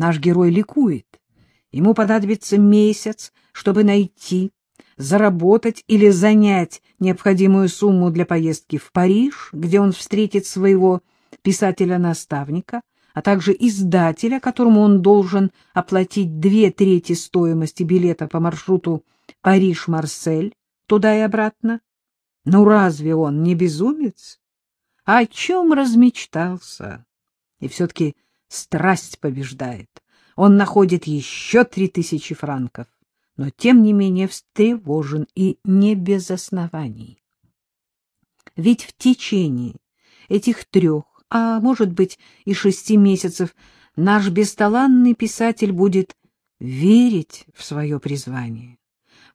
Наш герой ликует. Ему понадобится месяц, чтобы найти, заработать или занять необходимую сумму для поездки в Париж, где он встретит своего писателя-наставника, а также издателя, которому он должен оплатить две трети стоимости билета по маршруту Париж-Марсель, туда и обратно. Ну разве он не безумец? О чем размечтался? И все-таки страсть побеждает. Он находит еще три тысячи франков, но тем не менее встревожен и не без оснований. Ведь в течение этих трех а, может быть, и шести месяцев, наш бесталанный писатель будет верить в свое призвание,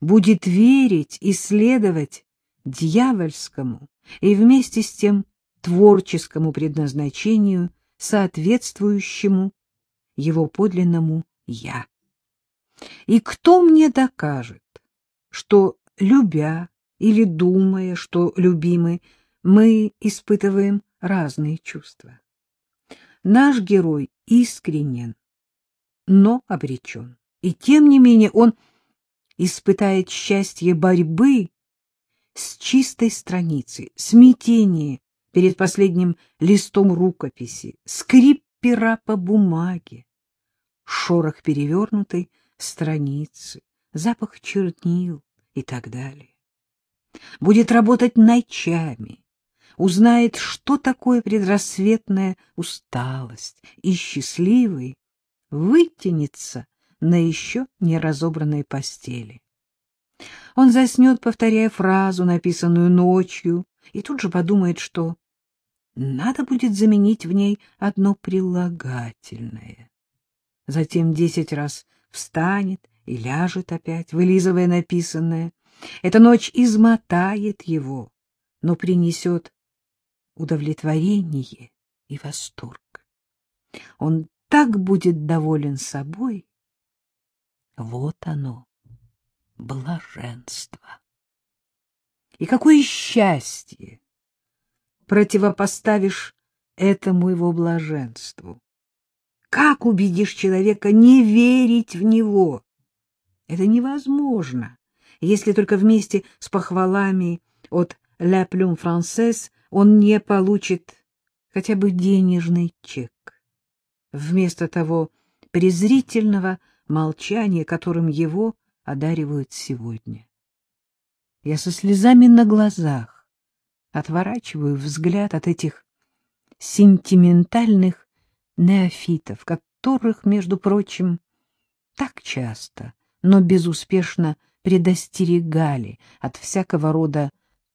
будет верить и следовать дьявольскому и вместе с тем творческому предназначению, соответствующему его подлинному «я». И кто мне докажет, что, любя или думая, что любимы, мы испытываем разные чувства. Наш герой искренен, но обречен. И тем не менее он испытает счастье борьбы с чистой страницей, смятение перед последним листом рукописи, скрип пера по бумаге, шорох перевернутой страницы, запах чернил и так далее. Будет работать ночами, узнает, что такое предрассветная усталость, и счастливый вытянется на еще не разобранной постели. Он заснет, повторяя фразу, написанную ночью, и тут же подумает, что надо будет заменить в ней одно прилагательное. Затем десять раз встанет и ляжет опять, вылизывая написанное. Эта ночь измотает его, но принесет удовлетворение и восторг. Он так будет доволен собой. Вот оно, блаженство. И какое счастье противопоставишь этому его блаженству. Как убедишь человека не верить в него? Это невозможно, если только вместе с похвалами от «La Plume Française» он не получит хотя бы денежный чек. Вместо того презрительного молчания, которым его одаривают сегодня. Я со слезами на глазах отворачиваю взгляд от этих сентиментальных неофитов, которых, между прочим, так часто, но безуспешно предостерегали от всякого рода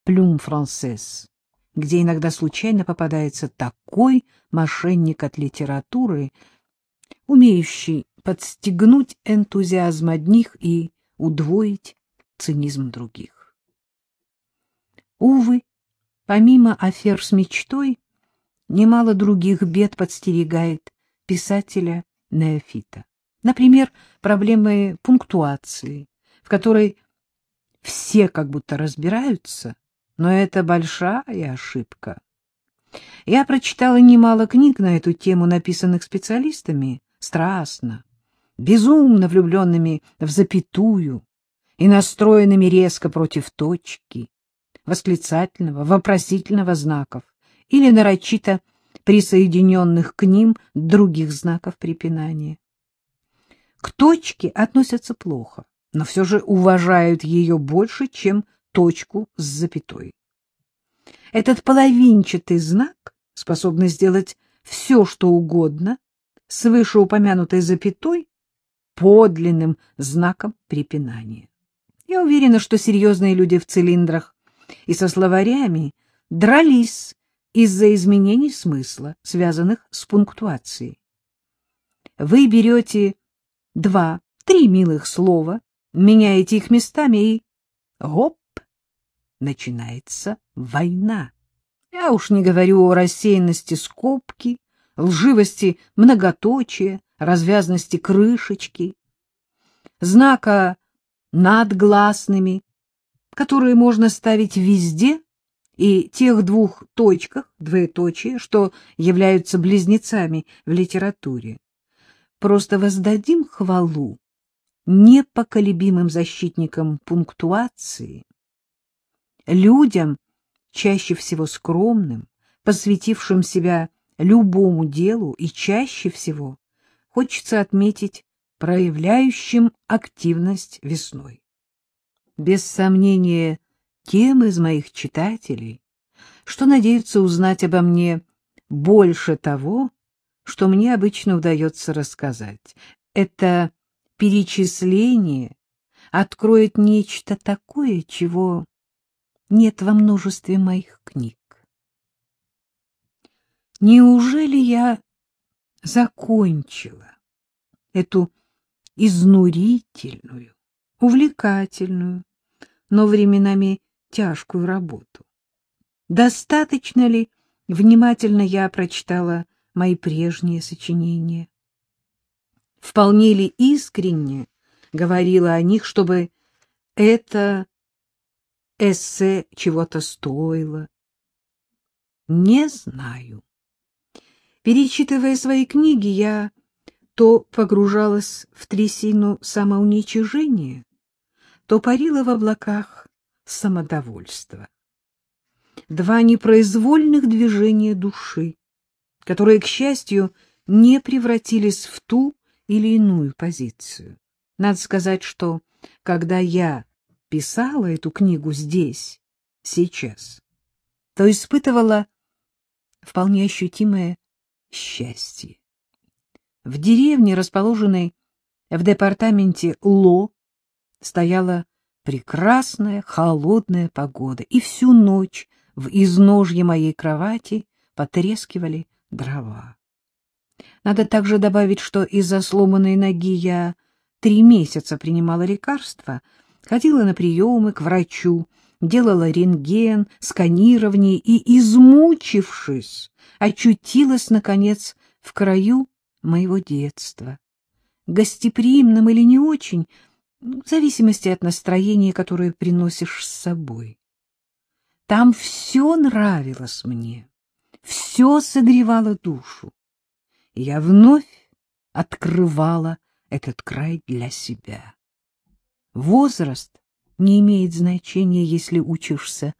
плюм францез где иногда случайно попадается такой мошенник от литературы, умеющий подстегнуть энтузиазм одних и удвоить цинизм других. Увы, помимо афер с мечтой, немало других бед подстерегает писателя Неофита. Например, проблемы пунктуации, в которой все как будто разбираются, но это большая ошибка. Я прочитала немало книг на эту тему, написанных специалистами, страстно, безумно влюбленными в запятую и настроенными резко против точки, восклицательного, вопросительного знаков или нарочито присоединенных к ним других знаков препинания. К точке относятся плохо, но все же уважают ее больше, чем точку с запятой. Этот половинчатый знак способен сделать все, что угодно, с вышеупомянутой запятой подлинным знаком препинания. Я уверена, что серьезные люди в цилиндрах и со словарями дрались из-за изменений смысла, связанных с пунктуацией. Вы берете два-три милых слова, меняете их местами и — гоп! начинается война. Я уж не говорю о рассеянности скобки, лживости многоточия, развязности крышечки, знака над гласными, которые можно ставить везде, и тех двух точках, двоеточие, что являются близнецами в литературе. просто воздадим хвалу непоколебимым защитникам пунктуации, людям, чаще всего скромным, посвятившим себя любому делу и чаще всего хочется отметить проявляющим активность весной. Без сомнения, тем из моих читателей, что надеются узнать обо мне больше того, что мне обычно удается рассказать. Это перечисление откроет нечто такое, чего нет во множестве моих книг. Неужели я закончила эту изнурительную, увлекательную, но временами тяжкую работу? Достаточно ли внимательно я прочитала мои прежние сочинения? Вполне ли искренне говорила о них, чтобы это эссе чего-то стоило? Не знаю. Перечитывая свои книги, я то погружалась в трясину самоуничижения, то парила в облаках самодовольства. Два непроизвольных движения души, которые, к счастью, не превратились в ту или иную позицию. Надо сказать, что когда я писала эту книгу здесь, сейчас, то испытывала вполне ощутимое счастье. В деревне, расположенной в департаменте Ло, стояла прекрасная холодная погода, и всю ночь в изножье моей кровати потрескивали дрова. Надо также добавить, что из-за сломанной ноги я три месяца принимала лекарства, ходила на приемы к врачу, делала рентген, сканирование и, измучившись, очутилась, наконец, в краю моего детства. Гостеприимным или не очень, в зависимости от настроения, которое приносишь с собой. Там все нравилось мне, все согревало душу. И я вновь открывала этот край для себя. Возраст не имеет значения, если учишься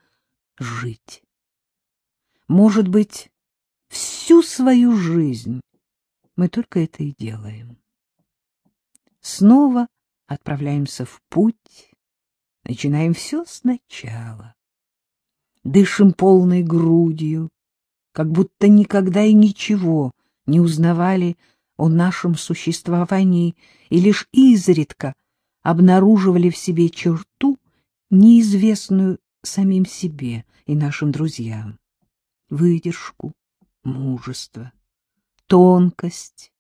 жить. Может быть, всю свою жизнь мы только это и делаем. Снова отправляемся в путь, начинаем все сначала. Дышим полной грудью, как будто никогда и ничего не узнавали о нашем существовании и лишь изредка обнаруживали в себе черту, неизвестную самим себе и нашим друзьям. Выдержку, мужество, тонкость,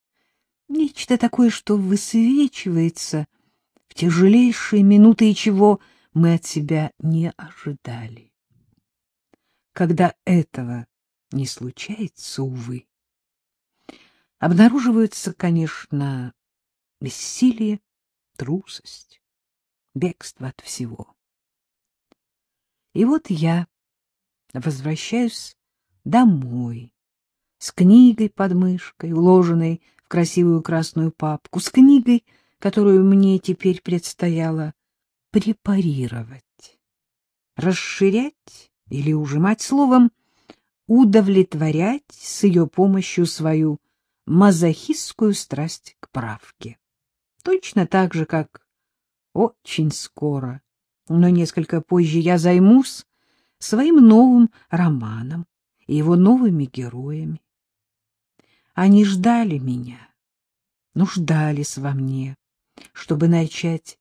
нечто такое, что высвечивается в тяжелейшие минуты и чего мы от себя не ожидали. Когда этого не случается, увы, обнаруживаются, конечно, бессилие, трусость, бегство от всего. И вот я возвращаюсь домой с книгой под мышкой, уложенной в красивую красную папку, с книгой, которую мне теперь предстояло препарировать, расширять или ужимать словом, удовлетворять с ее помощью свою мазохистскую страсть к правке. Точно так же, как очень скоро, но несколько позже я займусь своим новым романом и его новыми героями. Они ждали меня, нуждались во мне, чтобы начать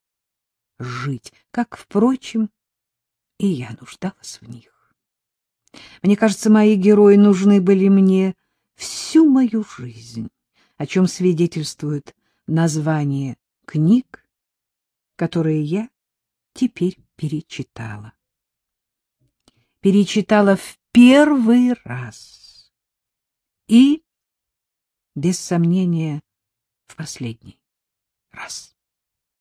жить, как, впрочем, и я нуждалась в них. Мне кажется, мои герои нужны были мне всю мою жизнь, о чем свидетельствует название книг, которые я теперь перечитала. Перечитала в первый раз и, без сомнения, в последний раз.